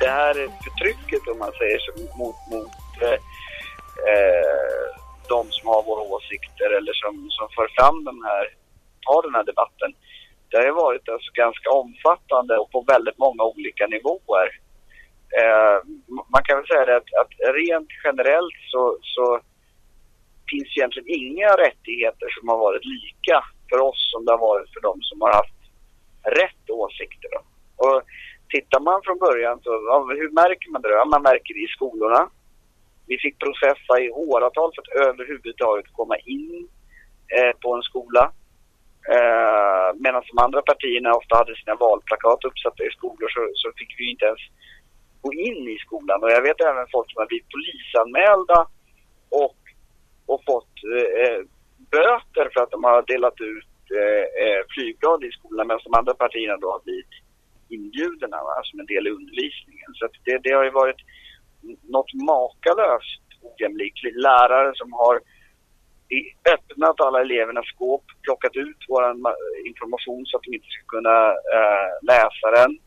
Det här förtrycket, om man säger så, mot, mot eh, de som har våra åsikter eller som, som för fram den här, tar den här debatten. Det har ju varit alltså ganska omfattande och på väldigt många olika nivåer. Eh, man kan väl säga det att, att rent generellt så, så finns egentligen inga rättigheter som har varit lika för oss som det har varit för de som har haft rätt åsikter. Då. Och tittar man från början så, ja, hur märker man det då? Ja, man märker det i skolorna. Vi fick processa i åratal för att överhuvudtaget komma in eh, på en skola. Eh, Medan de andra partierna ofta hade sina valplakat uppsatta i skolor så, så fick vi inte ens gå in i skolan. Och jag vet även folk som har blivit polisanmälda och, och fått eh, böter för att de har delat ut eh, eh flygblad i skolan medan de andra partierna då har blivit inbjudna va, som en del i undervisningen. Så det, det har ju varit något makalöst ojämlikt. Lärare som har öppnat alla elevernas skåp, plockat ut vår information så att de inte ska kunna eh, läsa den.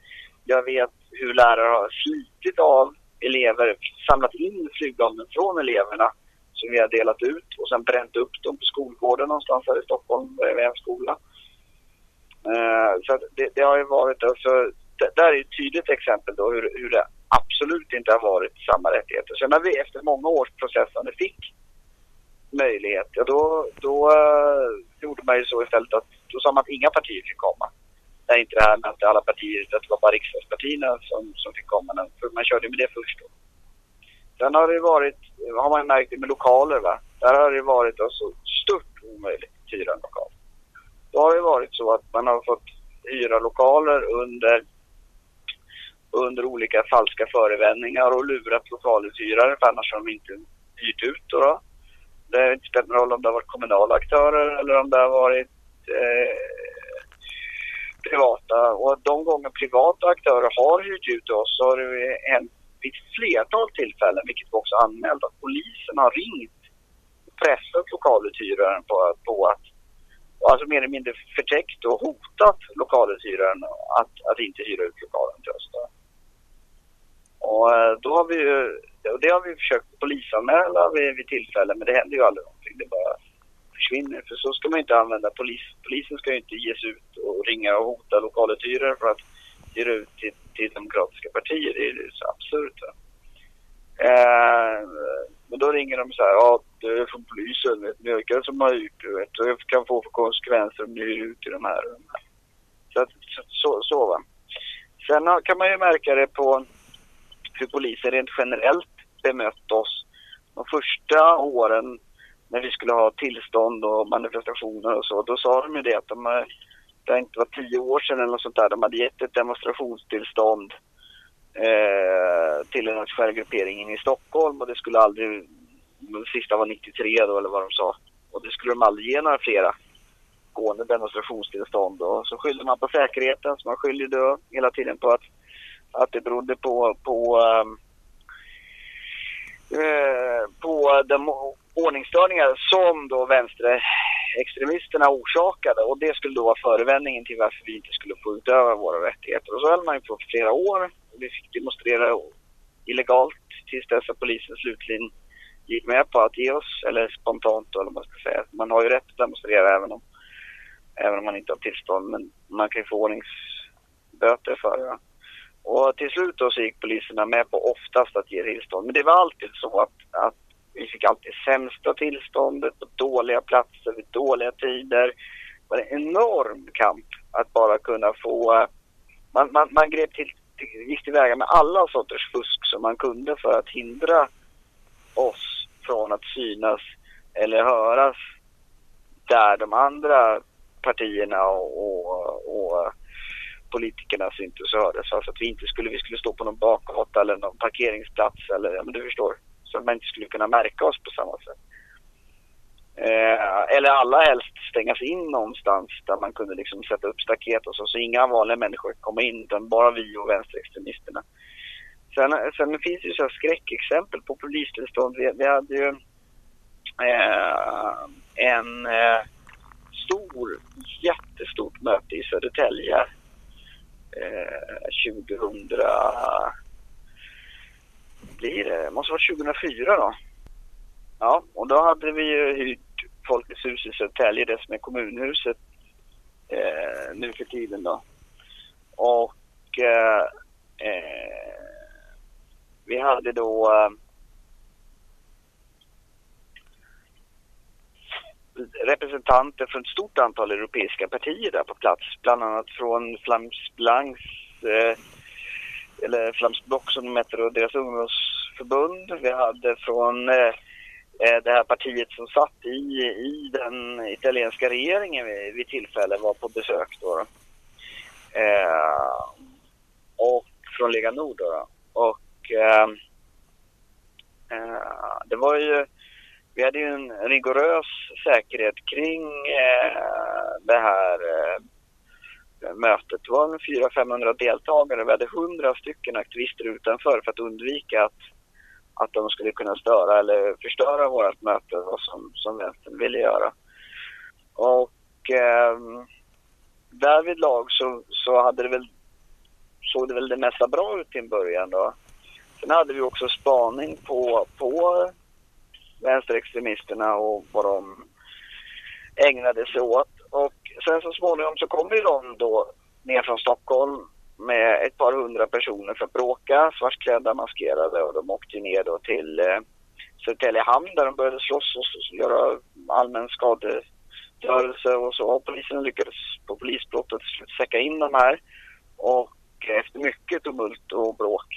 Jag vet hur lärare har slitit av elever, samlat in flygbladen från eleverna som vi har delat ut och sen bränt upp dem på skolgården någonstans här i Stockholm bredvid en skola. Uh, så det, det, har ju varit, alltså, det, där är ett tydligt exempel då hur, hur det absolut inte har varit samma rättigheter. Sen när vi efter många års processande fick möjlighet, ja då, då uh, gjorde man ju så istället att då sa man att inga partier fick komma. Det är inte det här med att alla partier, att det var bara riksdagspartierna som, som fick komma. För man körde med det först då. Sen har det varit, har man märkt det med lokaler va. Där har det varit alltså stört omöjligt att hyra en lokal. Då har det varit så att man har fått hyra lokaler under under olika falska förevändningar och lurat lokaluthyrare för annars har de inte hyrt ut. Då, då. Det har inte spelat någon roll om det har varit kommunala aktörer eller om det har varit eh, privata. Och de gånger privata aktörer har hyrt ut oss så har det hänt vid ett flertal tillfällen, vilket vi också anmält, att polisen har ringt och pressat lokaluthyraren på, på att alltså mer eller mindre förtäckt och hotat lokaluthyraren att, att inte hyra ut lokalen till oss. Då. Och eh, då har vi ju, det har vi försökt polisanmäla vid, vid tillfälle men det händer ju aldrig någonting. Det bara försvinner. För så ska man inte använda polis. Polisen ska ju inte ges ut och ringa och hota lokaluthyrare för att hyra ut till, till demokratiska partier. Det är ju så absurt. Eh, men då ringer de så här, ja du är från polisen, vet ni vilka som har gjort det? Vet, det kan få för konsekvenser om ni hyr ut i de här rummen. de här. Så, så, så, så va. Sen kan man ju märka det på hur polisen rent generellt bemött oss de första åren när vi skulle ha tillstånd och manifestationer och så. Då sa de ju det att de, det inte var tio år sedan eller något sånt där, de hade gett ett demonstrationstillstånd eh, till en nationella gruppering i Stockholm och det skulle aldrig, den sista var 93 då eller vad de sa, och det skulle de aldrig ge några flera gående demonstrationstillstånd. Och så skyllde man på säkerheten så man skyllde då hela tiden på att att det berodde på, på, um, eh, på de ordningsstörningar som då Extremisterna orsakade och det skulle då vara förevändningen till varför vi inte skulle få utöva våra rättigheter. Och så höll man ju på flera år. och Vi fick demonstrera illegalt tills dess att polisen slutligen gick med på att ge oss, eller spontant eller vad man ska säga. Man har ju rätt att demonstrera även om, även om man inte har tillstånd men man kan ju få ordningsböter för det. Och till slut då så gick poliserna med på oftast att ge tillstånd. Men det var alltid så att, att vi fick alltid sämsta tillståndet på dåliga platser vid dåliga tider. Det var en enorm kamp att bara kunna få... Man, man, man grep till, gick tillväga med alla sorters fusk som man kunde för att hindra oss från att synas eller höras där de andra partierna och, och, och politikerna syntes och hördes. Alltså att vi inte skulle, vi skulle stå på någon bakgata eller någon parkeringsplats eller, ja men du förstår. Så att man inte skulle kunna märka oss på samma sätt. Eh, eller alla helst stängas in någonstans där man kunde liksom sätta upp staket och så, så inga vanliga människor kom in utan bara vi och vänsterextremisterna. Sen, sen finns det ju så skräckexempel på polistillstånd. Vi, vi hade ju eh, en eh, stor, jättestort möte i Södertälje eh, 2000 blir det, måste vara 2004 då. Ja, och då hade vi ju hyrt Folkets hus i Södertälje, det som är kommunhuset eh, nu för tiden då. Och eh, eh, vi hade då eh, representanter från ett stort antal europeiska partier där på plats. Bland annat från Flams Blancs, eh, eller Flams Block som de heter, och deras ungdomsförbund. Vi hade från eh, eh, det här partiet som satt i, i den italienska regeringen vid, vid tillfälle var på besök då. Eh, och från Lega Nord då. Och eh, eh, det var ju vi hade ju en rigorös säkerhet kring eh, det här eh, mötet. Det var 400-500 deltagare. Vi hade 100 stycken aktivister utanför för att undvika att, att de skulle kunna störa eller förstöra vårt möte som, som vänstern ville göra. Och eh, därvidlag så, så hade det väl, såg det väl det mesta bra ut till en början då. Sen hade vi också spaning på, på vänsterextremisterna och vad de ägnade sig åt. Och sen så småningom så kom ju de då ner från Stockholm med ett par hundra personer för att bråka, svartklädda, maskerade och de åkte ner då till eh, Södertälje hamn där de började slåss och göra allmän skadegörelse och så. Och polisen lyckades på polisbrottet säcka in de här. Och efter mycket tumult och bråk.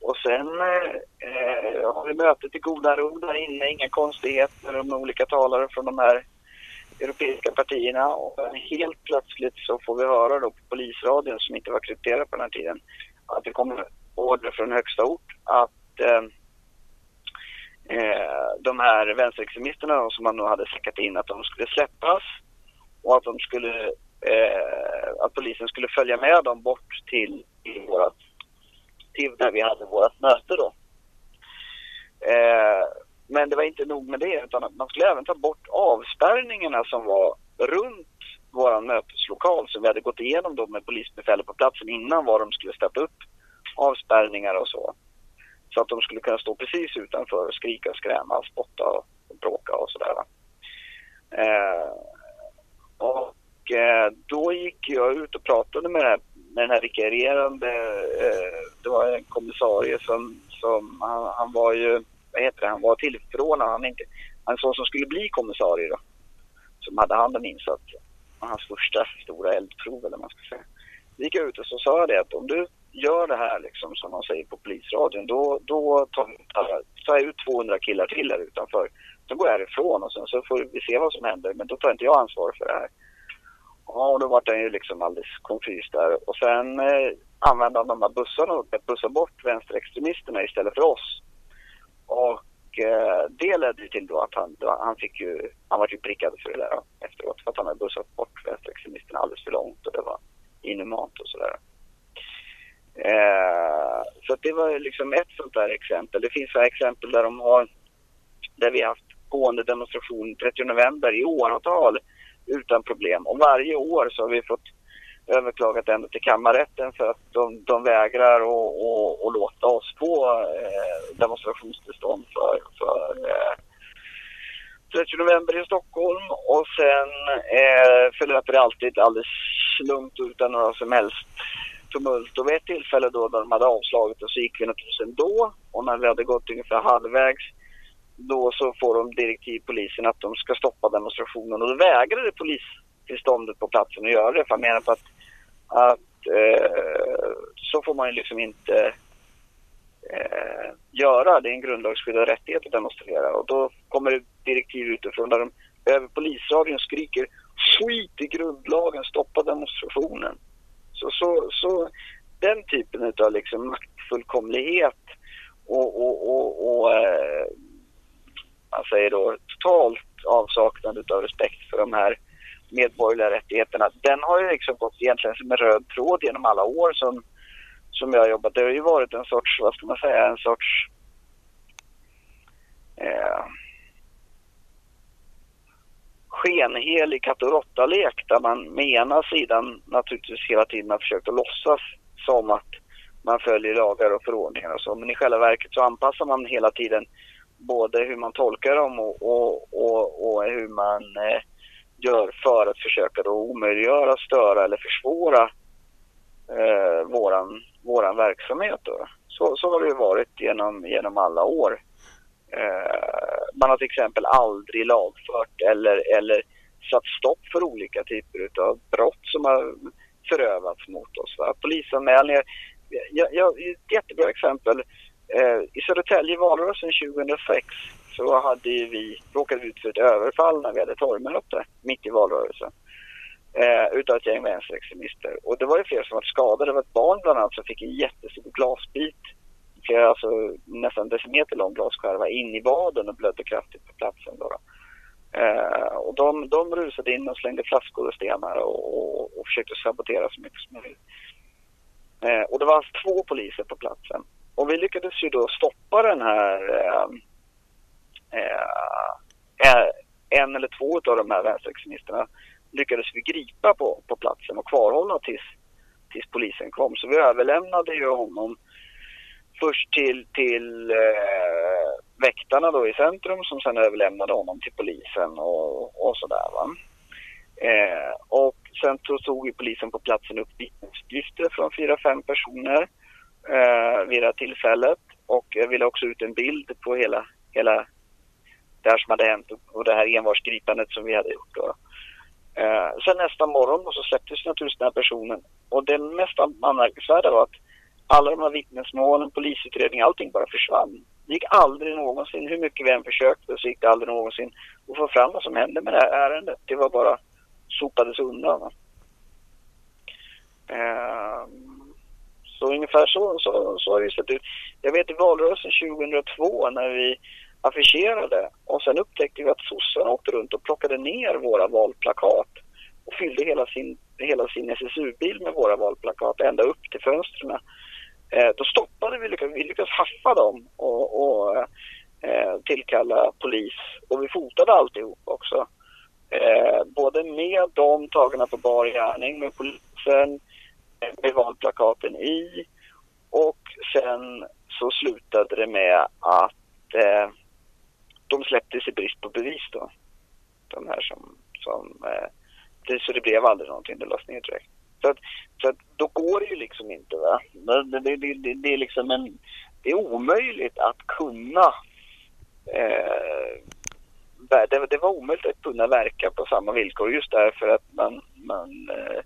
Och sen eh, eh har vi mötet i goda rum där inne, inga konstigheter med olika talare från de här europeiska partierna. Och helt plötsligt så får vi höra då på polisradion, som inte var krypterad på den här tiden, att det kommer order från högsta ort att eh, eh de här vänsterextremisterna som man nu hade säckat in, att de skulle släppas och att de skulle, eh, att polisen skulle följa med dem bort till, till vårat till där vi hade vårt möte då. Eh, men det var inte nog med det utan man skulle även ta bort avspärrningarna som var runt vår möteslokal som vi hade gått igenom då med polisbefälet på platsen innan var de skulle sätta upp avspärrningar och så. Så att de skulle kunna stå precis utanför och skrika och skräma och spotta och, bråka och sådär. Eh, och eh, då gick jag ut och pratade med här med den här vikarierande, eh, det var en kommissarie som, som han, han, var ju, vad heter det, han var tillförordnad, han inte, en sån som skulle bli kommissarie då, som hade hand om insatsen. Hans första stora eldprov eller vad man ska säga. Vi gick ut och så sa jag det att om du gör det här liksom som man säger på polisradion, då, då tar, tar jag ut 200 killar till här utanför. Sen går jag härifrån och sen så får vi se vad som händer, men då tar inte jag ansvar för det här. Ja, och då var den ju liksom alldeles konfys där. Och sen eh, använde han de här bussarna och bussade bort vänsterextremisterna istället för oss. Och eh, det ledde till då att han, då, han fick ju, han var ju prickad för det där efteråt. För att han hade bussat bort vänsterextremisterna alldeles för långt och det var inhumant och sådär. Eh, så det var liksom ett sånt där exempel. Det finns så exempel där de har, där vi har haft gående demonstration 30 november i åratal utan problem. Och varje år så har vi fått överklagat ända till kammarrätten för att de, de vägrar att låta oss få eh, demonstrationstillstånd för, för eh, 30 november i Stockholm. Och sen eh, förlöper det alltid alldeles lugnt utan några som helst tumult. Och vid ett tillfälle då när de hade avslagit och så gick vi naturligtvis ändå. Och när vi hade gått ungefär halvvägs då så får de direktiv polisen att de ska stoppa demonstrationen. Och då vägrade polistillståndet på platsen att göra det. För han menar på att, att eh, så får man ju liksom inte eh, göra. Det är en grundlagsskyddad rättighet att demonstrera och då kommer det direktiv utifrån där de över polisradion skriker skit i grundlagen, stoppa demonstrationen. Så, så, så den typen av liksom maktfullkomlighet och, och, och, och eh, man säger då totalt avsaknad av respekt för de här medborgerliga rättigheterna. Den har ju liksom gått egentligen som en röd tråd genom alla år som, som jag har jobbat. Det har ju varit en sorts, vad ska man säga, en sorts eh, skenhelig katt och råtta-lek där man med ena sidan naturligtvis hela tiden har försökt att låtsas som att man följer lagar och förordningar och så. Men i själva verket så anpassar man hela tiden både hur man tolkar dem och, och, och, och hur man eh, gör för att försöka då omöjliggöra, störa eller försvåra eh, våran, våran verksamhet. Då. Så, så har det ju varit genom, genom alla år. Eh, man har till exempel aldrig lagfört eller, eller satt stopp för olika typer av brott som har förövats mot oss. Va? Polisanmälningar. Jag, jag, ett jättebra exempel. Eh, I Södertälje i valrörelsen 2006 så hade vi råkat ut för ett överfall när vi hade torgmöte mitt i valrörelsen. Eh, utav ett gäng vänsterextremister. Och det var ju flera som var skadade. Det var ett barn bland annat som fick en jättestor glasbit flera, alltså nästan decimeter lång glasskärva in i vaden och blödde kraftigt på platsen. Då, då. Eh, och de, de rusade in och slängde flaskor och stenar och, och, och försökte sabotera så mycket som möjligt. Eh, och det var alltså två poliser på platsen. Och vi lyckades ju då stoppa den här eh Eh, eh, en eller två av de här vänsterextremisterna lyckades vi gripa på, på platsen och kvarhålla tills, tills polisen kom. Så vi överlämnade ju honom först till, till eh, väktarna då i centrum som sen överlämnade honom till polisen och, och sådär va. Eh, och sen så tog ju polisen på platsen upp vittnesuppgifter från fyra, fem personer eh, vid det här tillfället och jag ville också ut en bild på hela, hela det här som hade hänt och det här envarsgripandet som vi hade gjort då. Eh, sen nästa morgon då så släpptes naturligtvis den här personen och det mest anmärkningsvärda var att alla de här vittnesmålen, polisutredning, allting bara försvann. Det gick aldrig någonsin, hur mycket vi än försökte, så gick det aldrig någonsin att få fram vad som hände med det här ärendet. Det var bara sopades undan. Eh, så ungefär så, så, så har det sett ut. Jag vet i valrörelsen 2002 när vi affischerade och sen upptäckte vi att sossarna åkte runt och plockade ner våra valplakat och fyllde hela sin, hela sin SSU-bil med våra valplakat ända upp till fönstren. Eh, då stoppade vi, vi lyckades haffa dem och, och eh, tillkalla polis och vi fotade alltihop också. Eh, både med dem tagna på bar gärning, med polisen, eh, med valplakaten i och sen så slutade det med att eh, de släpptes i brist på bevis då. De här som, som eh, det, så det blev aldrig någonting, det lades ner direkt. Så, att, så att då går det ju liksom inte. Va? Det, det, det, det är liksom en, det är omöjligt att kunna eh, det, det, var omöjligt att kunna verka på samma villkor just därför att man, man eh,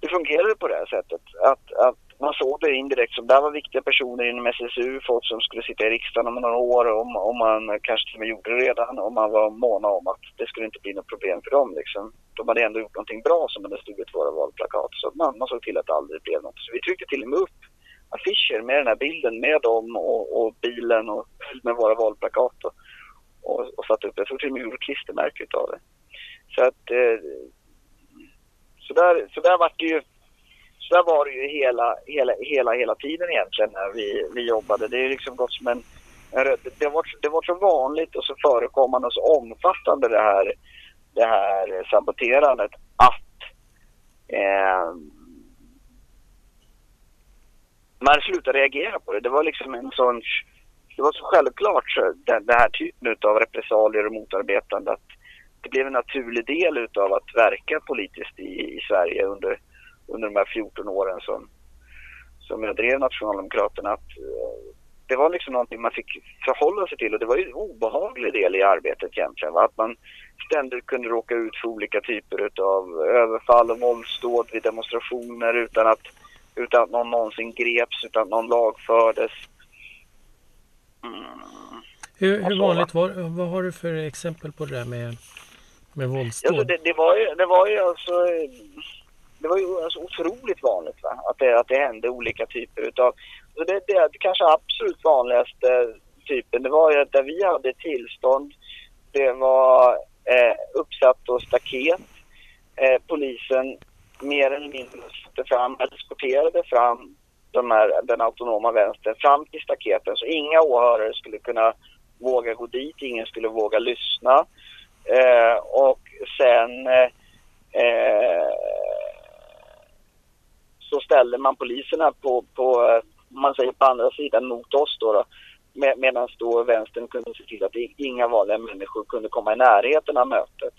det fungerade på det här sättet. Att, att man såg det indirekt som där var viktiga personer inom SSU, folk som skulle sitta i riksdagen om några år och, och man kanske till och med gjorde det redan och man var måna om att det skulle inte bli något problem för dem liksom. De hade ändå gjort någonting bra som hade stulit våra valplakat så man, man såg till att det aldrig blev något. Så vi tryckte till och med upp affischer med den här bilden med dem och, och bilen och med våra valplakat och, och, och satte upp det. Jag tror till och med gjorde klistermärke av det. Så att eh, så där, så där vart det ju så där var det ju hela, hela, hela, hela tiden egentligen när vi, vi jobbade. Det är liksom gått som en, en det, var, det var så vanligt och så förekommande och så omfattande det här, det här saboterandet att eh, man slutade reagera på det. Det var liksom en sån, det var så självklart så den, den här typen av repressalier och motarbetande att det blev en naturlig del utav att verka politiskt i, i Sverige under under de här 14 åren som, som jag drev Nationaldemokraterna att eh, det var liksom någonting man fick förhålla sig till och det var ju en obehaglig del i arbetet egentligen. Va? Att man ständigt kunde råka ut för olika typer av överfall och våldsdåd vid demonstrationer utan att, utan att någon någonsin greps, utan att någon lagfördes. Mm. Hur, hur vanligt var Vad har du för exempel på det där med, med våldsdåd? Alltså det, det, var ju, det var ju alltså det var ju alltså otroligt vanligt va? Att, det, att det hände olika typer utav... Så det, det, det kanske absolut vanligaste typen, det var ju att där vi hade tillstånd, det var eh, uppsatt och staket. Eh, polisen mer eller mindre satte fram, eller eskorterade fram de här, den autonoma vänstern fram till staketen så inga åhörare skulle kunna våga gå dit, ingen skulle våga lyssna. Eh, och sen eh, eh så ställer man poliserna på, på, eh, man säger på andra sidan mot oss då. då med, Medan då vänstern kunde se till att inga vanliga människor kunde komma i närheten av mötet.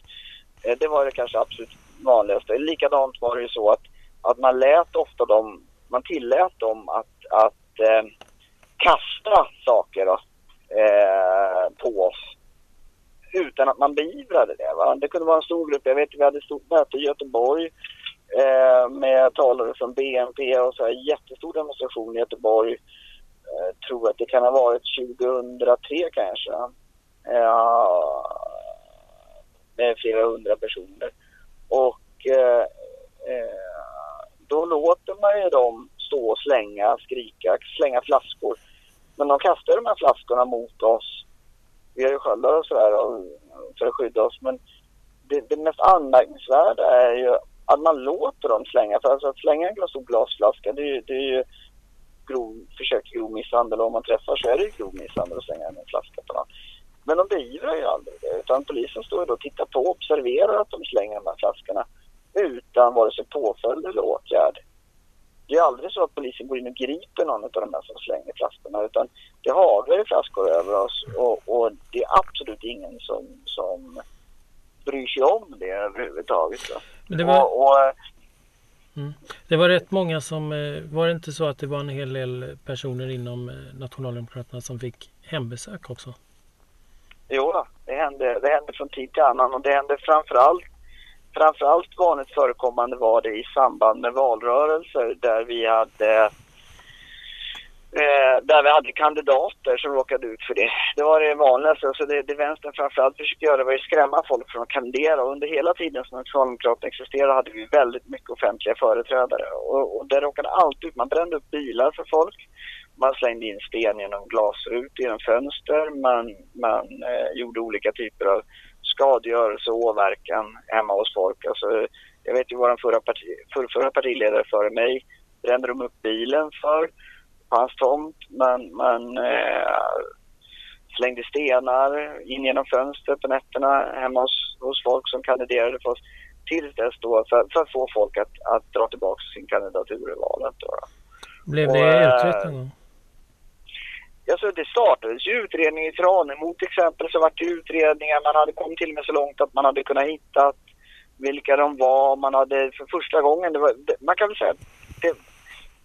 Eh, det var det kanske absolut vanligaste. Likadant var det ju så att, att man lät ofta dem, man tillät dem att, att eh, kasta saker då, eh, på oss utan att man beivrade det. Va? Det kunde vara en stor grupp. Jag vet vi hade ett stort möte i Göteborg eh, med talare från BNP och så här, jättestor demonstration i Göteborg. Eh, tror att det kan ha varit 2003 kanske. Eh, med flera hundra personer. Och eh, eh, då låter man ju dem stå och slänga, skrika, slänga flaskor. Men de kastar de här flaskorna mot oss. Vi har ju sköldar och sådär för att skydda oss. Men det, det mest anmärkningsvärda är ju att man låter dem slänga. För alltså att slänga en stor glasflaska det är, det är ju grov, försök till grov misshandel. Om man träffar så är det ju grov misshandel att slänga en flaska på någon. Men de beivrar ju aldrig det. Utan polisen står ju då och tittar på och observerar att de slänger de här flaskorna utan vare sig påföljd eller åtgärd. Det är aldrig så att polisen går in och griper någon av de här som slänger flaskorna utan det haglar ju flaskor över oss och, och, det är absolut ingen som, som bryr sig om det överhuvudtaget. Men det var... Och, och, mm. Det var rätt många som, eh, var det inte så att det var en hel del personer inom eh, Nationaldemokraterna som fick hembesök också? Jo det hände, det hände från tid till annan och det hände framförallt framförallt vanligt förekommande var det i samband med valrörelser där vi hade Eh, där vi hade kandidater som råkade ut för det. Det var det vanligaste. Så det, det vänstern framförallt försökte göra var att skrämma folk från att kandidera. Och under hela tiden som Socialdemokraterna existerade hade vi väldigt mycket offentliga företrädare. Och, och det råkade alltid ut. Man brände upp bilar för folk. Man slängde in sten genom glasrutor, genom fönster. Man, man eh, gjorde olika typer av skadegörelse och åverkan hemma hos folk. Alltså, jag vet ju vår förra, parti, för, förra partiledare före mig brände de upp bilen för på hans tomt. Man, man eh, slängde stenar in genom fönstret på nätterna hemma hos, hos folk som kandiderade för oss. Tills dess då för, för att få folk att, att dra tillbaka sin kandidatur i valet. Då. Blev det eh, utrett någon gång? Alltså det startades ju utredning i Tranemo till exempel så vart det utredningar. Man hade kommit till och med så långt att man hade kunnat hitta vilka de var. Man hade för första gången, var, man kan väl säga det,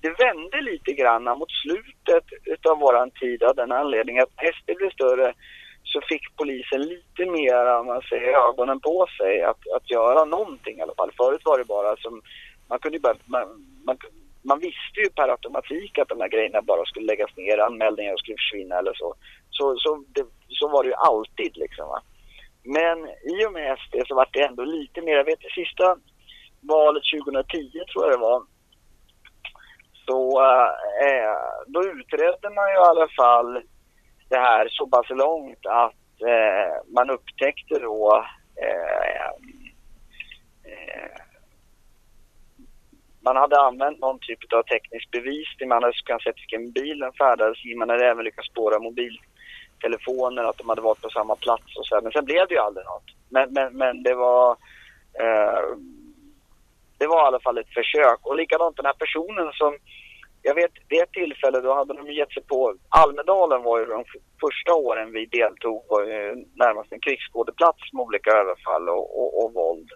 det vände lite grann mot slutet utav våran tid av den anledningen att SD blev större så fick polisen lite mer, man säger, ögonen på sig att, att göra någonting i alla fall. Förut var det bara som, man kunde bara, man, man, man visste ju per automatik att de här grejerna bara skulle läggas ner, anmälningar skulle försvinna eller så. Så, så, det, så var det ju alltid liksom. Va? Men i och med SD så var det ändå lite mer, jag vet det sista valet 2010 tror jag det var, så eh, då utredde man ju i alla fall det här så pass långt att eh, man upptäckte då eh, eh man hade använt någon typ av teknisk bevisning. Man hade kunnat se vilken bil den färdades i. Man hade även lyckats spåra mobiltelefoner, att de hade varit på samma plats och så. Men sen blev det ju aldrig något. Men, men, men det var eh, det var i alla fall ett försök. Och likadant den här personen som jag vet det tillfället tillfälle då hade de gett sig på, Almedalen var ju de första åren vi deltog var ju eh, närmast en krigsskådeplats med olika överfall och, och, och våld.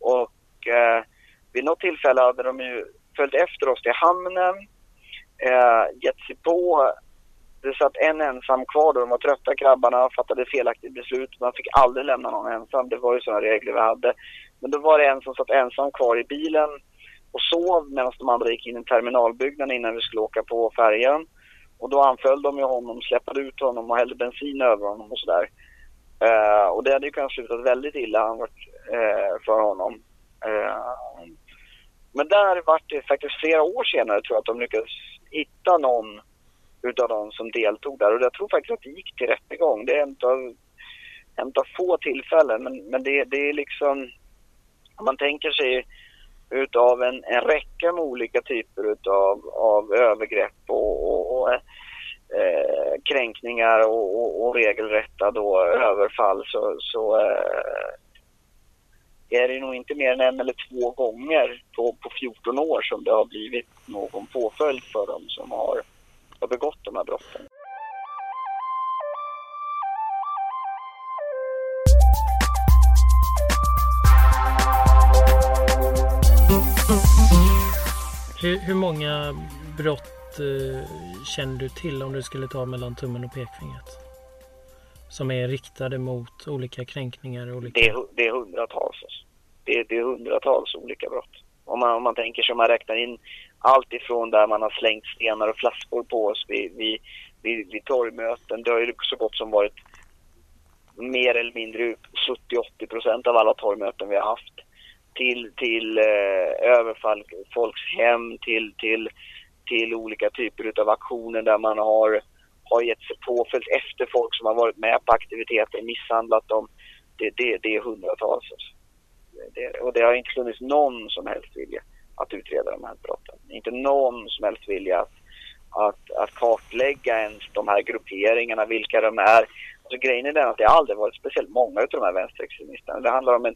Och eh, vid något tillfälle hade de ju följt efter oss till hamnen, eh, gett sig på det satt en ensam kvar då, de var trötta grabbarna, fattade felaktigt beslut. Man fick aldrig lämna någon ensam, det var ju sådana regler vi hade. Men då var det en som satt ensam kvar i bilen och sov medan de andra gick in i terminalbyggnaden innan vi skulle åka på färjan. Och då anföll de ju honom, släppte ut honom och hällde bensin över honom och sådär. Uh, och det hade ju kunnat sluta väldigt illa han varit, uh, för honom. Uh, men där var det faktiskt flera år senare tror jag att de lyckades hitta någon utav de som deltog där. Och jag tror faktiskt att det gick till rättegång. Det är en av, en av få tillfällen. Men, men det, det är liksom, om man tänker sig utav en, en räcka med olika typer utav av övergrepp och, och, och eh, kränkningar och, och, och, regelrätta då överfall så, så eh, är det nog inte mer än en eller två gånger på, på 14 år som det har blivit någon påföljd för dem som har, har begått de här brotten. Hur, hur många brott eh, känner du till om du skulle ta mellan tummen och pekfingret? Som är riktade mot olika kränkningar? Olika... Det, är, det är hundratals. Alltså. Det, är, det är hundratals olika brott. Om man, om man tänker sig, om man räknar in allt ifrån där man har slängt stenar och flaskor på oss vid, vid, vid, vid torgmöten. Det har ju så gott som varit mer eller mindre 70-80 procent av alla torgmöten vi har haft till, till eh, överfall, folks hem, till, till, till olika typer av aktioner där man har, har gett sig på, följt efter folk som har varit med på aktiviteter, misshandlat dem. Det, det, det är hundratals. Alltså. Det, och det har inte funnits någon som helst vilja att utreda de här brotten. Inte någon som helst vilja att, att, att kartlägga ens de här grupperingarna, vilka de är. Alltså grejen är den att det aldrig varit speciellt många av de här vänsterextremisterna. Det handlar om en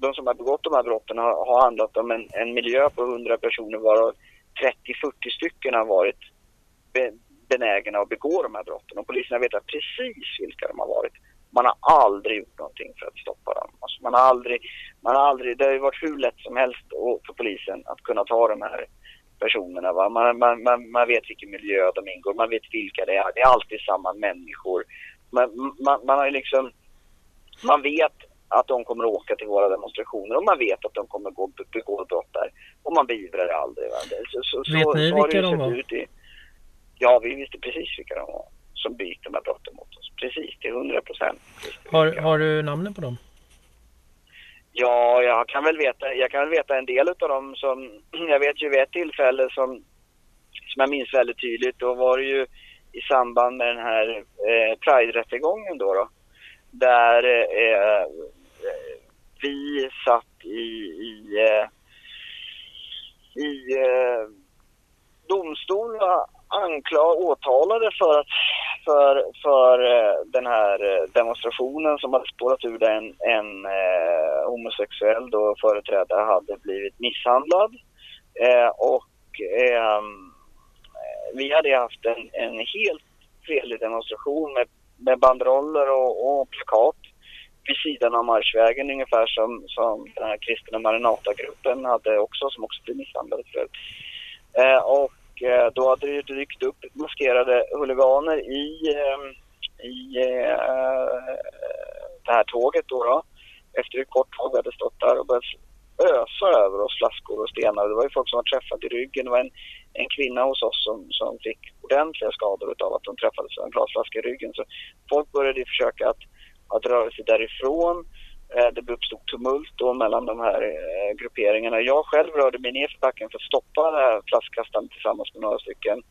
de som har begått de här brotten har, har handlat om en, en miljö på 100 personer varav 30-40 stycken har varit be, benägna att begå de här brotten. Och polisen har vetat precis vilka de har varit. Man har aldrig gjort någonting för att stoppa dem. Alltså man har aldrig, man har aldrig, det har ju varit hur lätt som helst för polisen att kunna ta de här personerna. Va? Man, man, man, man vet vilken miljö de ingår, man vet vilka det är. Det är alltid samma människor. Man, man, man har ju liksom, man vet att de kommer att åka till våra demonstrationer och man vet att de kommer gå begå brott där. Och man beivrar det aldrig. Så, så, vet så, ni vilka de var? I, ja, vi visste precis vilka de var som begick de här brotten mot oss. Precis, till hundra procent. Har, har du namnen på dem? Ja, jag kan väl veta, jag kan väl veta en del av dem som, jag vet ju vid ett tillfälle som, som jag minns väldigt tydligt, då var det ju i samband med den här eh, Pride-rättegången då, då där eh, Eh, vi satt i, i, eh, i eh, domstol anklag, åtalade för, att, för, för eh, den här eh, demonstrationen som hade spårat ur där en, en eh, homosexuell då företrädare hade blivit misshandlad. Eh, och ehm, eh, vi hade haft en, en helt fredlig demonstration med, med banderoller och, och plakat vid sidan av marschvägen ungefär som, som den här kristna Maranatagruppen hade också, som också blev misshandlade förut. Eh, och eh, då hade det ju dykt upp maskerade huliganer i, eh, i eh, det här tåget då, då. Efter ett kort tåg hade stått där och börjat ösa över oss flaskor och stenar. Det var ju folk som var träffade i ryggen. Det var en, en kvinna hos oss som, som fick ordentliga skador av att de träffades av en glasflaska i ryggen. Så folk började försöka att att röra sig därifrån. Eh, det uppstod tumult då mellan de här eh, grupperingarna. Jag själv rörde mig ner för backen för att stoppa flaskkastaren tillsammans med några stycken.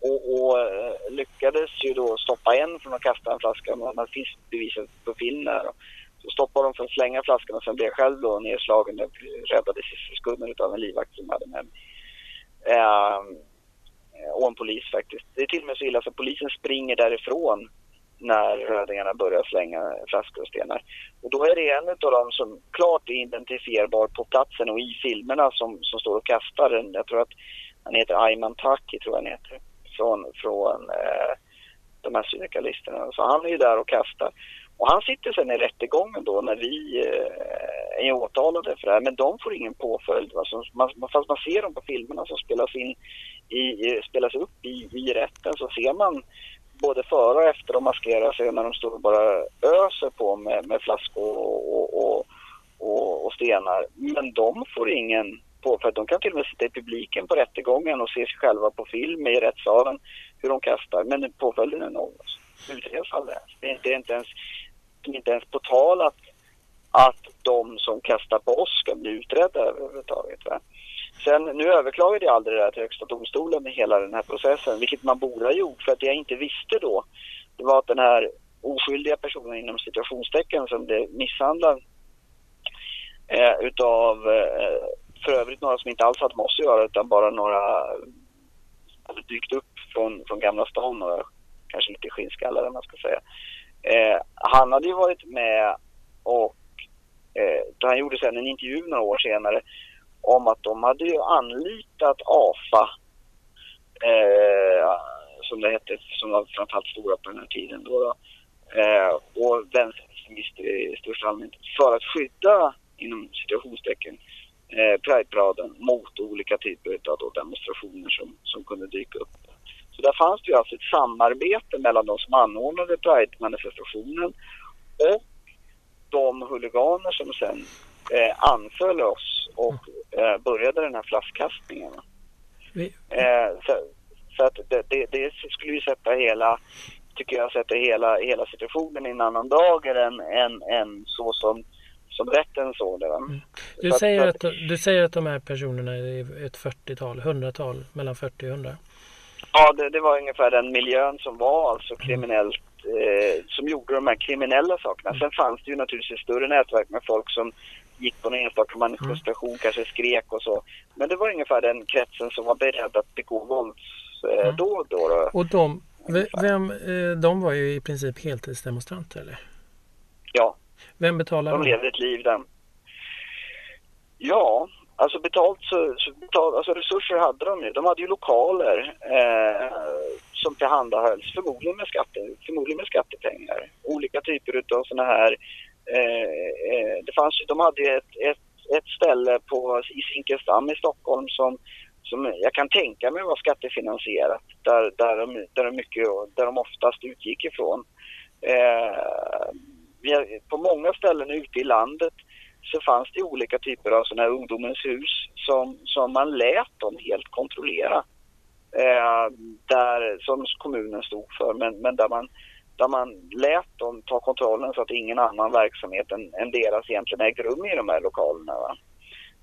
Och, och, eh, lyckades ju då stoppa en från att kasta en flaska. Man finns beviset på film där. Så stoppade de från att slänga flaskan och sen blev jag själv då nedslagen och räddades i sekunden av en livvakt som hade med mig. Eh, och en polis faktiskt. Det är till och med så illa så polisen springer därifrån när rödingarna börjar slänga flaskor och stenar. Och då är det en av dem som klart är identifierbar på platsen och i filmerna som, som står och kastar den. Jag tror att han heter Ayman Taki, tror jag han heter, från, från eh, de här syndikalisterna. Så han är ju där och kastar. Och han sitter sen i rättegången då när vi eh, är åtalade för det här. Men de får ingen påföljd. Va? Så man, fast man ser dem på filmerna som spelas in i, eh, spelas upp i, i rätten så ser man både före och efter de maskerar sig när de står och bara öser på med, med flaskor och, och, och, och, stenar. Men de får ingen påföljd. De kan till och med sitta i publiken på rättegången och se sig själva på film i rättssalen hur de kastar. Men påföljden är noll. Alltså. Utreds aldrig ens. Det är inte, inte, ens, inte ens på tal att, att de som kastar på oss ska bli utredda överhuvudtaget. Va? Sen, nu överklagade jag aldrig det här till Högsta domstolen med hela den här processen, vilket man borde ha gjort. För att det jag inte visste då, det var att den här oskyldiga personen inom situationstecken som blev misshandlad eh, utav eh, för övrigt några som inte alls hade med oss att göra utan bara några hade dykt upp från, från Gamla stan, några kanske lite skinnskallar man ska säga. Eh, han hade ju varit med och eh, han gjorde sen en intervju några år senare om att de hade ju anlitat AFA eh, som det hette, som var framförallt stora på den här tiden då. då eh, och vänsterextremister i största allmänhet för att skydda, inom situationstecken, eh, Prideparaden mot olika typer av demonstrationer som, som kunde dyka upp. Så där fanns det ju alltså ett samarbete mellan de som anordnade Pride-manifestationen och de huliganer som sen eh, anföll oss och eh, började den här flaskkastningen. Eh, så, så, att det, det, det, skulle ju sätta hela, tycker jag, sätta hela, hela situationen i en annan dager än, än, än så som som rätten såg det. Mm. Du, säger att, du säger att de här personerna är ett 40-tal, 100-tal, mellan 40 och 100? Ja, det, det, var ungefär den miljön som var alltså kriminellt, eh, som gjorde de här kriminella sakerna. Mm. Sen fanns det ju naturligtvis större nätverk med folk som gick på någon enstaka manifestation, mm. kanske skrek och så. Men det var ungefär den kretsen som var beredd att begå våldsdåd eh, mm. Och de, vem, eh, de var ju i princip heltidsdemonstranter eller? Ja. Vem betalar De levde ett liv där. Ja, alltså betalt så, så betalt, alltså resurser hade de ju. De hade ju lokaler eh, som tillhandahölls, förmodligen med, skatte, förmodligen med skattepengar. Olika typer av sådana här, Eh, eh, det fanns de hade ju ett, ett, ett ställe på, i Zinkensdamm i Stockholm som som jag kan tänka mig var skattefinansierat, där, där, de, där, de mycket, där de oftast utgick ifrån. Eh, på många ställen ute i landet så fanns det olika typer av sådana här ungdomens hus som, som man lät dem helt kontrollera. Eh, där, som kommunen stod för, men, men där, man, där man lät dem ta kontrollen så att ingen annan verksamhet än, än deras egentligen ägde rum i de här lokalerna.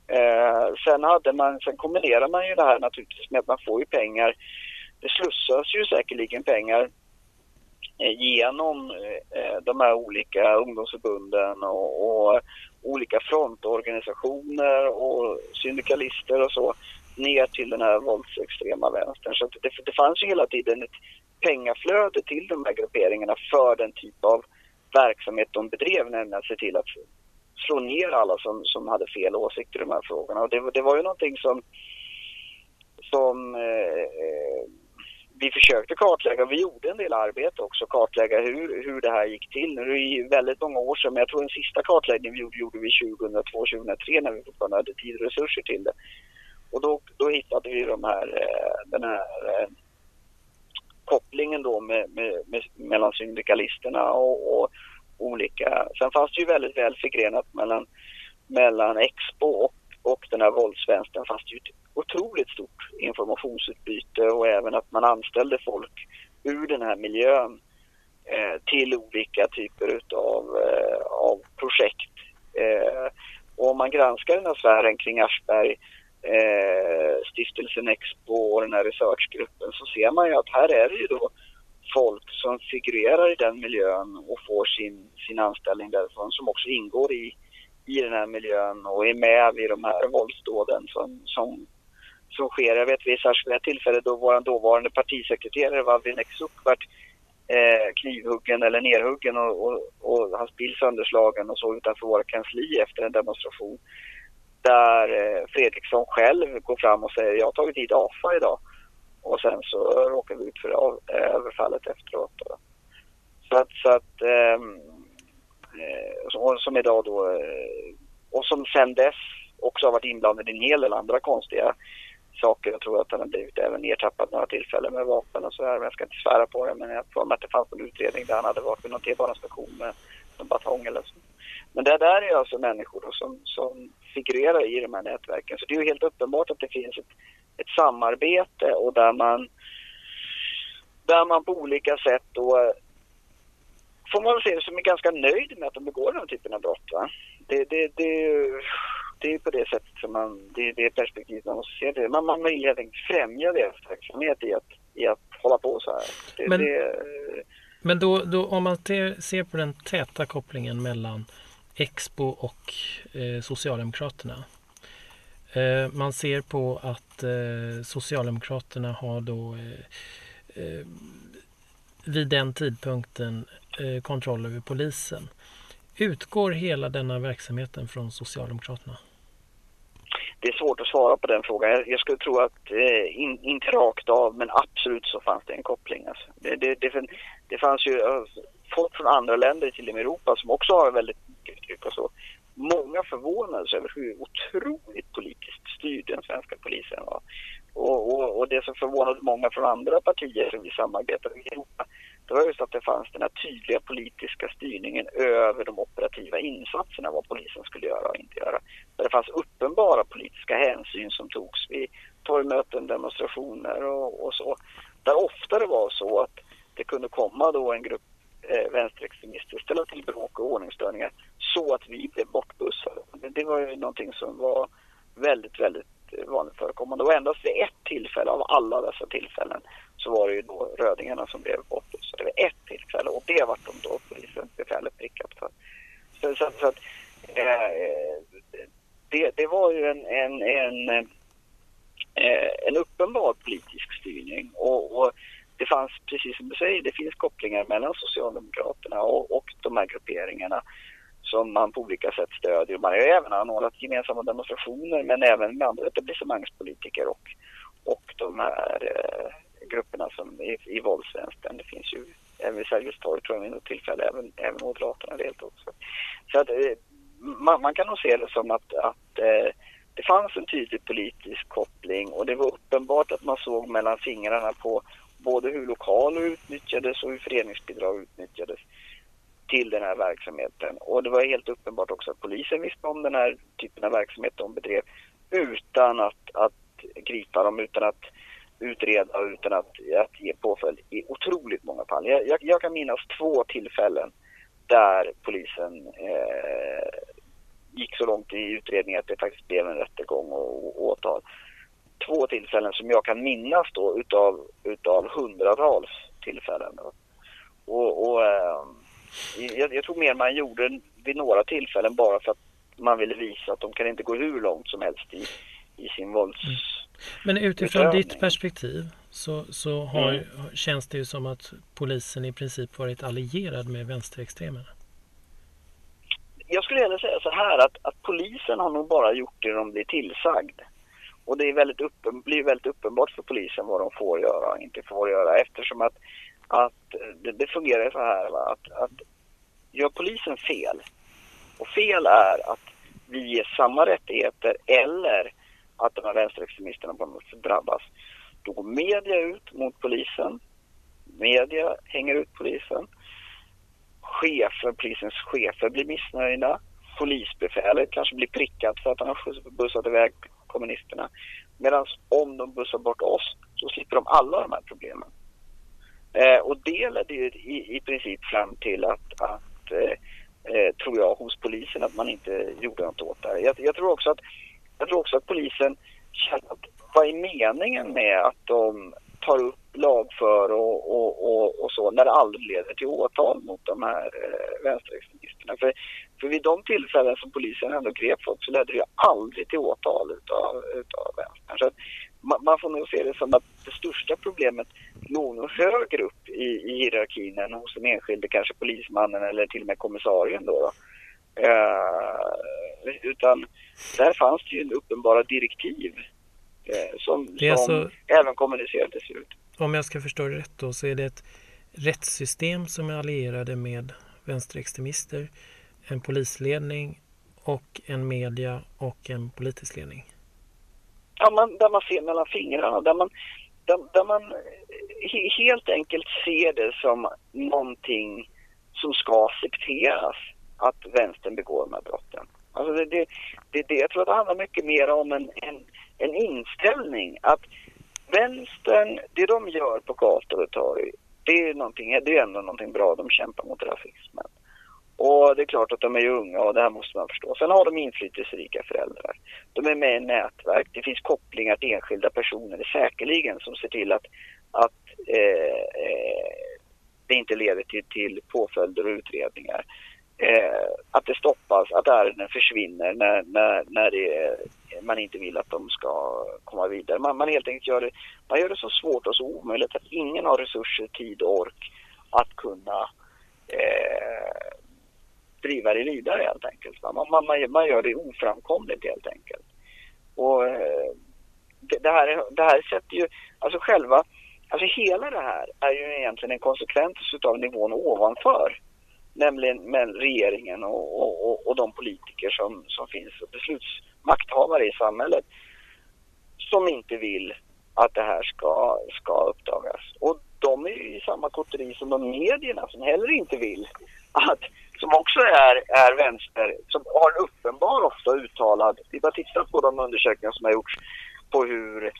Eh, sen, hade man, sen kombinerar man ju det här naturligtvis med att man får ju pengar. Det slussas ju säkerligen pengar Eh, genom eh, de här olika ungdomsförbunden och, och olika frontorganisationer och syndikalister och så ner till den här våldsextrema vänstern. Så det, det fanns ju hela tiden ett pengaflöde till de här grupperingarna för den typ av verksamhet de bedrev, nämligen att se till att slå ner alla som, som hade fel åsikter i de här frågorna. Och det, det var ju någonting som, som eh, vi försökte kartlägga, vi gjorde en del arbete också, kartlägga hur, hur det här gick till. Nu är det väldigt många år sedan, men jag tror den sista kartläggningen vi gjorde, gjorde vi 2002-2003 när vi fortfarande hade tid och resurser till det. Och då, då hittade vi de här, eh, den här eh, kopplingen då med, med, med, mellan syndikalisterna och, och, olika... Sen fanns det ju väldigt väl förgrenat mellan, mellan Expo och, och den här våldsvänstern fanns det ju otroligt stort informationsutbyte och även att man anställde folk ur den här miljön eh, till olika typer utav, eh, av projekt. Eh, och om man granskar den här sfären kring Aschberg, eh, stiftelsen Expo och den här researchgruppen så ser man ju att här är det ju då folk som figurerar i den miljön och får sin, sin anställning därifrån som också ingår i, i den här miljön och är med vid de här våldsdåden som, som som sker. Jag vet vid ett tillfälle då vår dåvarande partisekreterare Valvin Eksuk vart eh, knivhuggen eller nerhuggen och, och, och hans bil sönderslagen och så utanför våra kansli efter en demonstration. Där eh, Fredriksson själv går fram och säger jag har tagit hit AFA idag. Och sen så råkar vi ut för eh, överfallet efteråt. Då. Så att, så att ehm, eh, som, som idag då eh, och som sen dess också har varit inblandad i en hel del andra konstiga saker. Jag tror att han har blivit även ertappad några tillfällen med vapen och sådär. Men jag ska inte svära på det. Men jag tror att det fanns en utredning där han hade varit vid någon T-banestation med en batong eller så. Men det där är alltså människor som, som figurerar i de här nätverken. Så det är ju helt uppenbart att det finns ett, ett samarbete och där man, där man på olika sätt då får man väl se det som är ganska nöjd med att de begår den här typen av brott. Va? Det, det, det, det är på det sättet som man, det är det perspektivet man måste se det. Man, man vill helt enkelt främja deras verksamhet i att, i att hålla på så här. Det, men det, men då, då, om man te, ser på den täta kopplingen mellan Expo och eh, Socialdemokraterna. Eh, man ser på att eh, Socialdemokraterna har då eh, eh, vid den tidpunkten eh, kontroll över polisen. Utgår hela denna verksamheten från Socialdemokraterna? Det är svårt att svara på den frågan. Jag skulle tro att, eh, in, inte rakt av, men absolut så fanns det en koppling. Alltså. Det, det, det, det fanns ju eh, folk från andra länder till och med Europa som också har väldigt mycket och så. Många förvånades över hur otroligt politiskt styrd den svenska polisen var. Och, och, och, det som förvånade många från andra partier som vi samarbetade med i Europa, det var just att det fanns den här tydliga politiska styrningen över de operativa insatserna, vad polisen skulle göra och inte göra. Där det fanns uppenbara politiska hänsyn som togs vid torgmöten, demonstrationer och, och så. Där ofta det var så att det kunde komma då en grupp eh, vänsterextremister ställa till bråk och ordningsstörningar så att vi blev bortbussade. Det, var ju någonting som var väldigt, väldigt eh, vanligt förekommande. Och endast vid ett tillfälle av alla dessa tillfällen så var det ju då rödingarna som blev bortbussade vid ett tillfälle och det var de då polisens befälet prickat för. Så, så, så att, eh, det, det var ju en, en, en, eh, en uppenbar politisk styrning och, och det fanns, precis som du säger, det finns kopplingar mellan Socialdemokraterna och, och de här grupperingarna som man på olika sätt stödjer. Man har även anordnat gemensamma demonstrationer men även med andra etablissemangspolitiker och, och de här eh, grupperna som i, i våldsvänstern. Det finns ju även vid Sergels torg tror jag vid något tillfälle, även, även Moderaterna deltog. Så att, eh, man, man, kan nog se det som att, att eh, det fanns en tydlig politisk koppling och det var uppenbart att man såg mellan fingrarna på både hur lokaler utnyttjades och hur föreningsbidrag utnyttjades till den här verksamheten. Och det var helt uppenbart också att polisen visste om den här typen av verksamhet de bedrev utan att, att gripa dem, utan att utreda och utan att, att ge påföljd i otroligt många fall. Jag, jag, jag kan minnas två tillfällen där polisen eh, gick så långt i utredningen att det faktiskt blev en rättegång och, och åtal. Två tillfällen som jag kan minnas då utav, utav hundratals tillfällen. Då. Och, och eh, jag, jag tror mer man gjorde vid några tillfällen bara för att man ville visa att de kan inte gå hur långt som helst i, i sin vålds... Mm. Men utifrån utövning. ditt perspektiv så, så har, mm. känns det ju som att polisen i princip varit allierad med vänsterextremerna. Jag skulle gärna säga så här att, att polisen har nog bara gjort det de blir tillsagd. Och det är väldigt uppen, blir väldigt uppenbart för polisen vad de får göra och inte får göra eftersom att att det, det fungerar så här va? Att, att gör polisen fel och fel är att vi ger samma rättigheter eller att de här vänsterextremisterna på något sätt drabbas. Då går media ut mot polisen. Media hänger ut polisen. Chefer, polisens chefer blir missnöjda. Polisbefälet kanske blir prickat för att han har bussat iväg kommunisterna. Medan om de bussar bort oss så slipper de alla de här problemen. Eh, och det ledde ju i, i princip fram till att, att eh, eh tror jag, hos polisen att man inte gjorde något åt det jag, jag, tror också att, jag tror också att polisen känner att vad är meningen med att de tar upp lagför och, och, och, och, så när det aldrig leder till åtal mot de här eh, vänsterextremisterna. För, för vid de tillfällen som polisen ändå grep folk så ledde det ju aldrig till åtal utav, utav vänstern. Så man, man, får nog se det som att det största problemet låg nog högre upp i, i hierarkin än hos den enskilde, kanske polismannen eller till och med kommissarien då. då. Eh, utan där fanns det ju uppenbara direktiv som, som alltså, även kommunicerades ut. Om jag ska förstå det rätt då så är det ett rättssystem som är allierade med vänsterextremister, en polisledning och en media och en politisk ledning? Ja, man, där man ser mellan fingrarna, där man, där, där man helt enkelt ser det som någonting som ska accepteras att vänstern begår de här brotten. Alltså det, det, det, det, jag tror att det handlar mycket mer om en, en, en inställning att vänstern, det de gör på gator och torg, det är, någonting, det är ändå någonting bra. De kämpar mot rasismen. Och det är klart att de är unga och det här måste man förstå. Sen har de inflytelserika föräldrar. De är med i nätverk. Det finns kopplingar till enskilda personer säkerligen som ser till att, att eh, eh, det inte leder till, till påföljder och utredningar. Eh, att det stoppas, att ärenden försvinner när, när, när det, man inte vill att de ska komma vidare. Man, man helt enkelt gör det, man gör det så svårt och så omöjligt att ingen har resurser, tid och ork att kunna eh, driva det vidare helt enkelt. Man, man, man, gör det oframkomligt helt enkelt. Och eh, det, det, här, det här sätter ju, alltså själva, alltså hela det här är ju egentligen en konsekvens av nivån ovanför. Nämligen med regeringen och, och, och de politiker som, som finns, beslutsmakthavare i samhället som inte vill att det här ska, ska uppdagas. Och de är ju i samma kotteri som de medierna som heller inte vill att, som också är, är vänster, som har en uppenbar ofta uttalad, vi bara tittar på de undersökningar som har gjorts på hur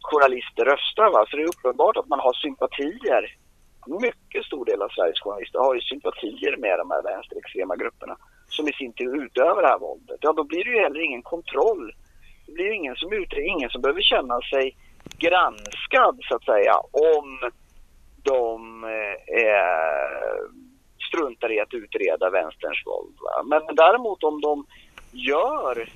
journalister röstar. Va? Så det är uppenbart att man har sympatier. Mycket stor del av Sveriges journalister har ju sympatier med de här vänsterextrema grupperna som i sin tur utövar det här våldet. Ja, då blir det ju heller ingen kontroll. Det blir ju ingen som utreder, ingen som behöver känna sig granskad så att säga om de eh, eh struntar i att utreda vänsterns våld. Va? Men däremot om de gör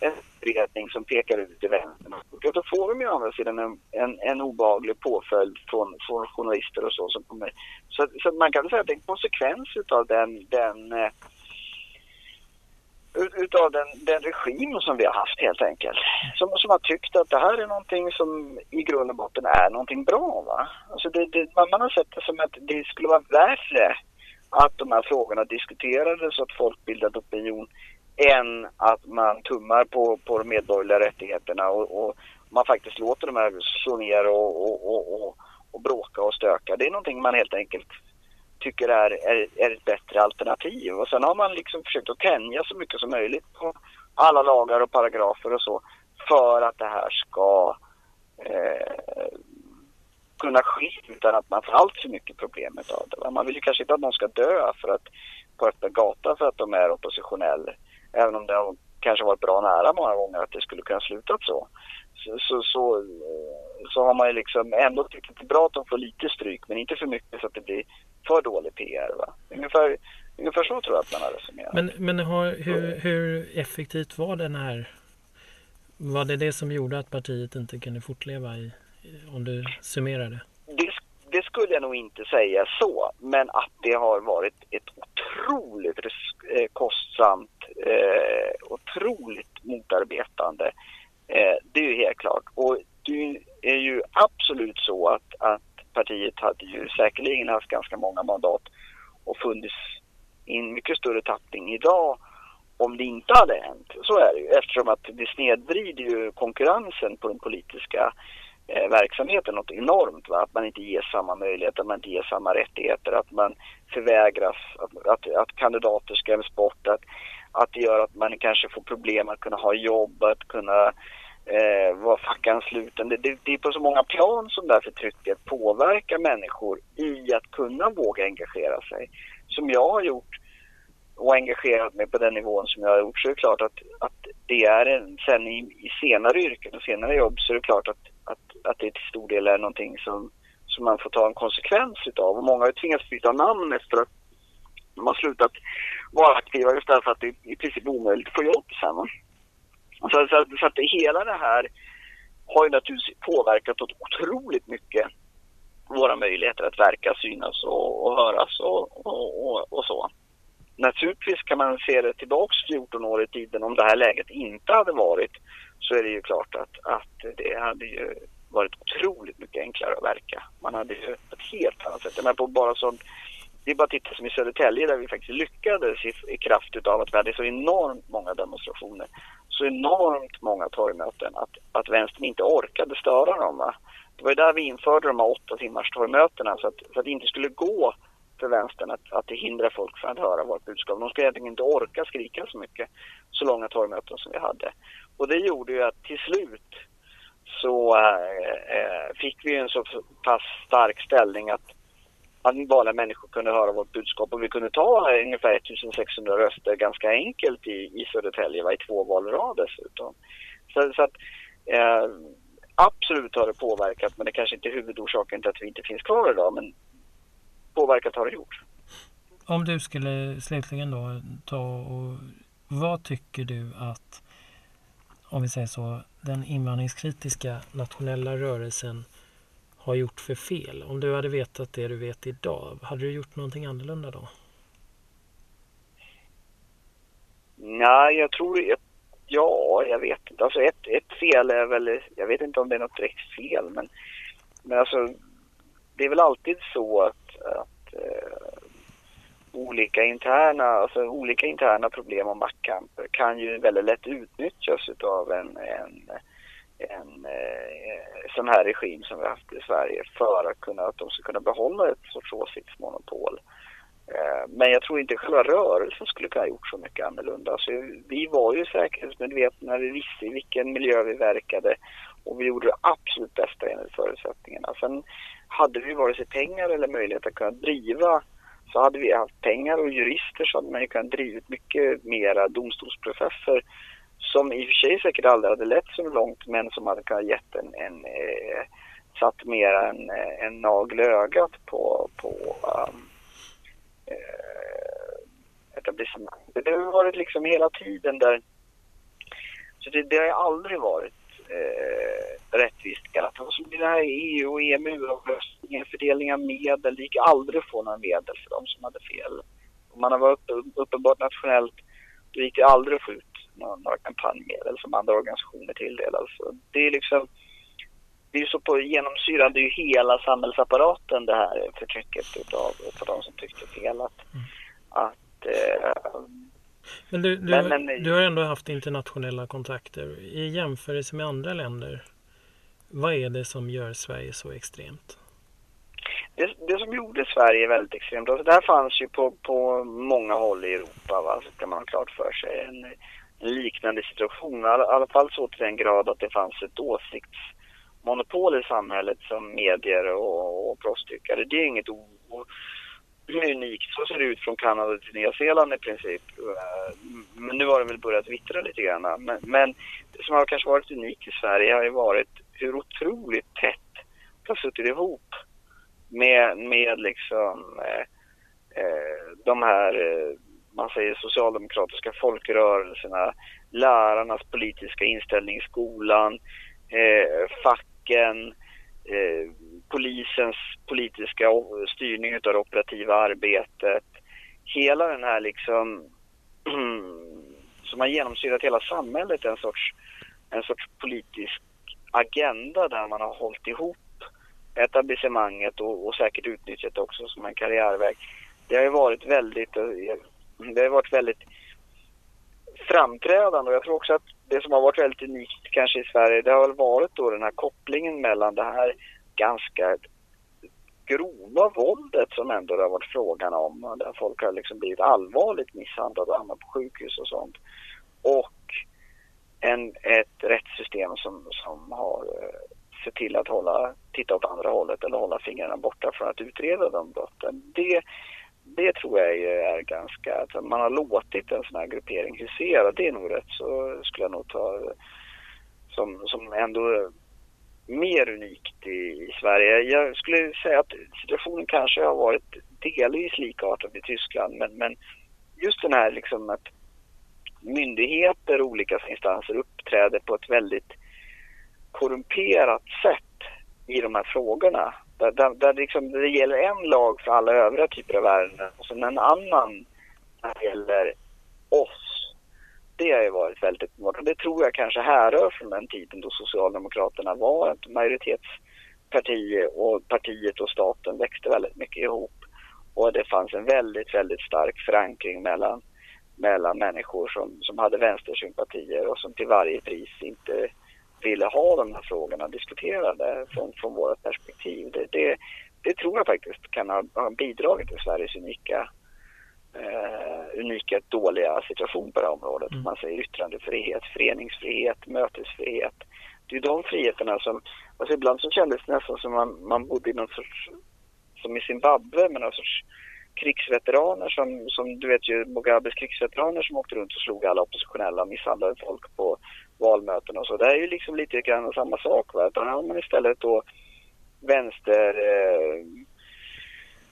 en utredning som pekar ut till vänstern, då får de ju å andra sidan en, en, en obaglig påföljd från, från journalister och så som kommer. Så, så man kan säga att det är en konsekvens utav den, den eh, utav den, den regim som vi har haft helt enkelt. Som, som har tyckt att det här är någonting som i grund och botten är någonting bra. Va? Alltså det, det, man, man har sett det som att det skulle vara värre att de här frågorna diskuterades och att folk bildade opinion än att man tummar på, på de medborgerliga rättigheterna och, och man faktiskt låter de här slå ner och, och, och, och bråka och stöka. Det är någonting man helt enkelt tycker är, är, är ett bättre alternativ. Och sen har man liksom försökt att tänja så mycket som möjligt på alla lagar och paragrafer och så för att det här ska eh, kunna ske utan att man får allt för mycket problem av det. Man vill ju kanske inte att någon ska dö för att, på öppen gata för att de är oppositionell. Även om det har kanske varit bra nära många gånger att det skulle kunna sluta så. Så, så, så, eh, så har man ju liksom ändå tyckt att det är bra att de får lite stryk men inte för mycket så att det blir för dålig PR. Va? Ungefär, ungefär så tror jag att man har resonerat. Men, men har, hur, hur effektivt var den här... Var det det som gjorde att partiet inte kunde fortleva i, om du summerar det? Skulle jag nog inte säga så, men att det har varit ett otroligt eh, kostsamt, eh, otroligt motarbetande. Eh, det är ju helt klart. Och det är ju absolut så att, att partiet hade ju säkerligen haft ganska många mandat och funnits i en mycket större tappning idag om det inte hade hänt. Så är det ju eftersom att det snedvrider ju konkurrensen på den politiska eh, verksamheten något enormt. Va? Att man inte ges samma möjligheter, att man inte ger samma rättigheter, att man förvägras, att, att, att kandidater skräms bort, att, att det gör att man kanske får problem att kunna ha jobb, att kunna eh, vara fackansluten. Det, det, det är på så många plan som det här förtrycket påverkar människor i att kunna våga engagera sig. Som jag har gjort och engagerat mig på den nivån som jag har gjort så är det klart att, att det är en, sen i, i senare yrken och senare jobb så är det klart att, att, att det till stor del är någonting som, som man får ta en konsekvens utav. Och många har tvingats byta namn efter att de har slutat vara aktiva just därför att det är i princip omöjligt att få jobb sen. Så, så, så att hela det här har ju naturligtvis påverkat otroligt mycket våra möjligheter att verka, synas och, och höras och, och, och, och, så. Naturligtvis kan man se det tillbaks 14 år i tiden om det här läget inte hade varit så är det ju klart att, att det hade ju varit otroligt mycket enklare att verka. Man hade ju ett helt annat sätt. Men på bara sånt det är bara att titta som i Södertälje där vi faktiskt lyckades i, i kraft utav att vi hade så enormt många demonstrationer, så enormt många torgmöten att, att vänstern inte orkade störa dem. Va? Det var ju där vi införde de här åtta timmars torgmötena så att, så att det inte skulle gå för vänstern att, att hindra folk från att höra vårt budskap. De skulle egentligen inte orka skrika så mycket, så långa torgmöten som vi hade. Och det gjorde ju att till slut så eh, eh fick vi en så pass stark ställning att att vanliga människor kunde höra vårt budskap och vi kunde ta ungefär 1600 röster ganska enkelt i, i Södertälje va, i två val i rad dessutom. Så, så att, eh, absolut har det påverkat men det kanske inte är huvudorsaken till att vi inte finns kvar idag men påverkat har det gjort. Om du skulle slutligen då ta och vad tycker du att om vi säger så, den invandringskritiska nationella rörelsen har gjort för fel? Om du hade vetat det du vet idag, hade du gjort någonting annorlunda då? Nej, jag tror... Ja, jag vet inte. Alltså ett, ett fel är väl... Jag vet inte om det är något direkt fel, men, men alltså... Det är väl alltid så att, att eh, olika interna, alltså olika interna problem och maktkamper kan ju väldigt lätt utnyttjas utav en, en, en eh, sån här regim som vi har haft i Sverige för att, kunna, att de ska kunna behålla ett sorts åsiktsmonopol. Eh, men jag tror inte själva rörelsen skulle kunna ha gjort så mycket annorlunda. Alltså, vi var ju säkerhetsmedvetna, vi visste i vilken miljö vi verkade och vi gjorde det absolut bästa enligt förutsättningarna. Sen hade vi vare sig pengar eller möjlighet att kunna driva så hade vi haft pengar och jurister så hade man ju kunnat drivit mycket mera domstolsprocesser som i och för sig säkert aldrig hade lett så långt men som hade kunnat gett en, en eh, satt mera en, eh, en nagel ögat på, på um, eh, etablissemanget. Det har varit liksom hela tiden där, så det, det har aldrig varit eh, rättvist skatt. Och så blir det här EU och EMU-omröstningen, fördelning av medel. Det gick aldrig att få några medel för de som hade fel. Om man har varit uppenbart nationellt, då gick det aldrig att få ut några, några kampanjmedel som andra organisationer tilldelas. Det är liksom det är så på genomsyrande ju hela samhällsapparaten det här förtrycket utav, utav de som tyckte fel. Att, mm. att eh, men du, du, men, men, du har ändå haft internationella kontakter. I jämförelse med andra länder, vad är det som gör Sverige så extremt? Det, det som gjorde Sverige väldigt extremt, alltså det här fanns ju på, på många håll i Europa, va, så kan man ha klart för sig. En, en liknande situation, i alla, alla fall så till den grad att det fanns ett åsiktsmonopol i samhället som medier och, och proffstyckare. Det är inget unikt. Så ser det ut från Kanada till Nya Zeeland i princip. Eh, men nu har det väl börjat vittra lite grann. Men, men det som har kanske varit unikt i Sverige har ju varit hur otroligt tätt det har suttit ihop med, med liksom eh, eh de här, eh, man säger socialdemokratiska folkrörelserna, lärarnas politiska inställning i skolan, eh, facken, eh, polisens politiska styrning av det operativa arbetet. Hela den här liksom som har genomsyrat hela samhället, en sorts, en sorts politisk agenda där man har hållit ihop etablissemanget och, och säkert utnyttjat det också som en karriärväg. Det har ju varit väldigt, eh, det har varit väldigt framträdande och jag tror också att det som har varit väldigt unikt kanske i Sverige det har väl varit då den här kopplingen mellan det här ganska grova våldet som ändå det har varit frågan om. Där folk har liksom blivit allvarligt misshandlade och hamnat på sjukhus och sånt. Och en, ett rättssystem som, som har eh, sett till att hålla, titta åt andra hållet eller hålla fingrarna borta från att utreda de brotten. Det, det tror jag är ganska, att man har låtit en sån här gruppering husera. Det är nog rätt så skulle jag nog ta som, som ändå mer unikt i, i, Sverige. Jag skulle säga att situationen kanske har varit delvis likartad i Tyskland men, men just den här liksom att myndigheter och olika instanser uppträder på ett väldigt korrumperat sätt i de här frågorna. Där, där, där liksom det gäller en lag för alla övriga typer av ärenden och sen en annan när det gäller oss det har ju varit väldigt uppenbart. Och det tror jag kanske härrör från den tiden då Socialdemokraterna var ett majoritetsparti och partiet och staten växte väldigt mycket ihop. Och det fanns en väldigt, väldigt stark förankring mellan, mellan människor som, som hade vänstersympatier och som till varje pris inte ville ha de här frågorna diskuterade från, från vårt perspektiv. Det, det, det tror jag faktiskt kan ha, ha bidragit till Sveriges unika eh, unika dåliga situation på det här området. Mm. Man säger yttrandefrihet, föreningsfrihet, mötesfrihet. Det är de friheterna som, alltså ibland så kändes det nästan som man, man bodde i någon sorts, som i Zimbabwe med någon sorts krigsveteraner som, som du vet ju Mugabes krigsveteraner som åkte runt och slog alla oppositionella och misshandlade folk på valmöten och så. Det är ju liksom lite grann samma sak va. Utan har man istället då vänster eh,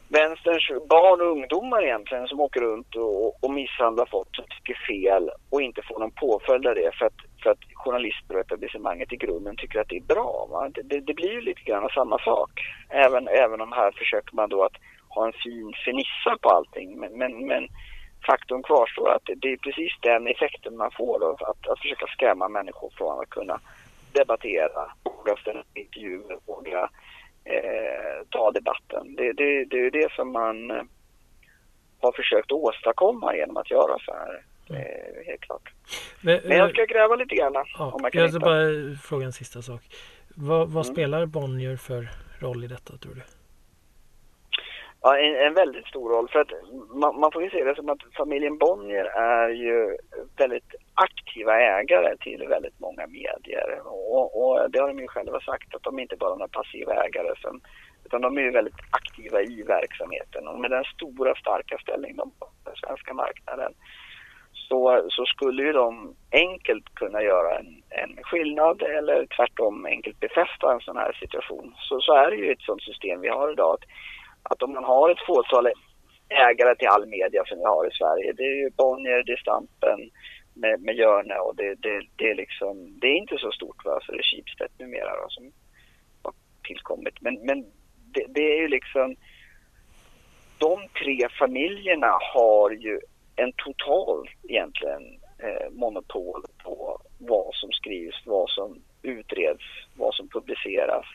vänsterns barn och ungdomar egentligen som åker runt och, och misshandlar folk som tycker fel och inte får någon påföljd av det. För att, för att journalister och etablissemanget i grunden tycker att det är bra. Va? Det, det, det blir ju lite grann samma sak. Även, även om här försöker man då att ha en fin fernissa på allting. Men, men, men faktum kvarstår att det, det är precis den effekten man får då, att, att försöka skrämma människor från att kunna debattera, våga ställa intervjuer, våga eh, ta debatten. Det, det, det är det som man eh, har försökt åstadkomma genom att göra så här. Eh, helt klart. Men, Men, jag ska gräva lite grann. Ja, om jag kan jag ska bara fråga en sista sak. Vad, vad mm. spelar Bonnier för roll i detta tror du? Ja, en, en, väldigt stor roll. För att man, man, får ju se det som att familjen Bonnier är ju väldigt aktiva ägare till väldigt många medier. Och, och det har de ju själva sagt att de inte bara är några passiva ägare som, utan de är ju väldigt aktiva i verksamheten. Och med den stora starka ställning de har på den svenska marknaden så, så skulle ju de enkelt kunna göra en, en skillnad eller tvärtom enkelt befästa en sån här situation. Så, så är det ju ett sånt system vi har idag. Att, att om man har ett fåtal ägare till all media som vi har i Sverige, det är ju Bonnier, det är Stampen med, med Jörne och det, det, det, är liksom, det är inte så stort va, så det är Schibsted numera då, som har tillkommit. Men, men det, det är ju liksom, de tre familjerna har ju en total egentligen eh, monopol på vad som skrivs, vad som utreds, vad som publiceras.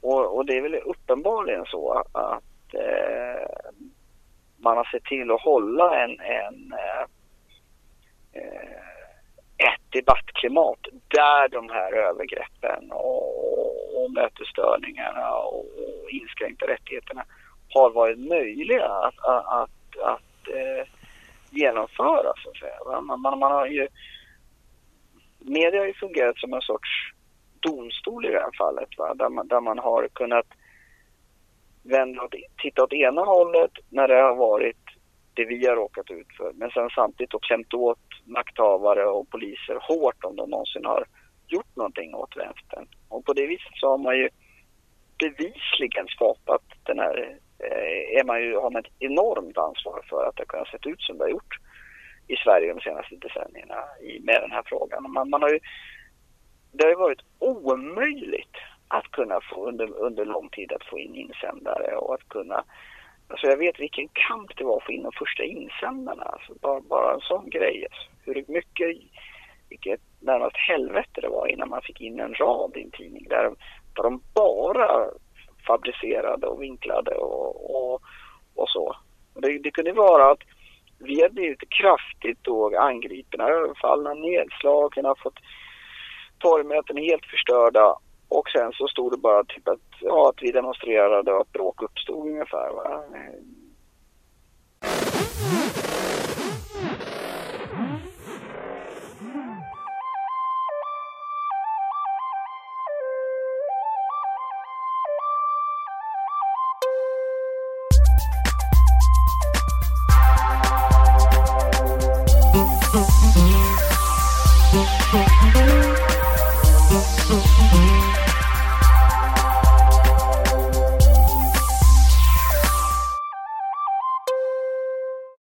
Och, och det är väl uppenbarligen så att eh, man har sett till att hålla en, en eh, eh ett debattklimat där de här övergreppen och, och mötesstörningarna och, och inskränkta rättigheterna har varit möjliga att, att, att, att eh, genomföra så att säga. Man, man, man har ju, media har ju fungerat som en sorts domstol i det här fallet va? Där, man, där man har kunnat vända och titta åt ena hållet när det har varit det vi har råkat ut för men sen samtidigt och klämt åt makthavare och poliser hårt om de någonsin har gjort någonting åt vänstern. Och på det viset så har man ju bevisligen skapat den här Eh, är man ju, har man ett enormt ansvar för att det har kunnat se ut som det har gjort i Sverige de senaste decennierna i, med den här frågan. Man, man har ju, det har ju varit omöjligt att kunna få under, under lång tid att få in insändare och att kunna Alltså jag vet vilken kamp det var att få in de första insändarna. Alltså bara, bara en sån grej. Alltså hur mycket, vilket närmast helvete det var innan man fick in en rad i en tidning där, där de bara fabricerade och vinklade och, och, och så. Det, det kunde vara att vi har blivit kraftigt då angripna, överfallna, nedslagna, fått torgmöten helt förstörda och sen så stod det bara typ att, ja, att vi demonstrerade och att bråk uppstod ungefär. Va?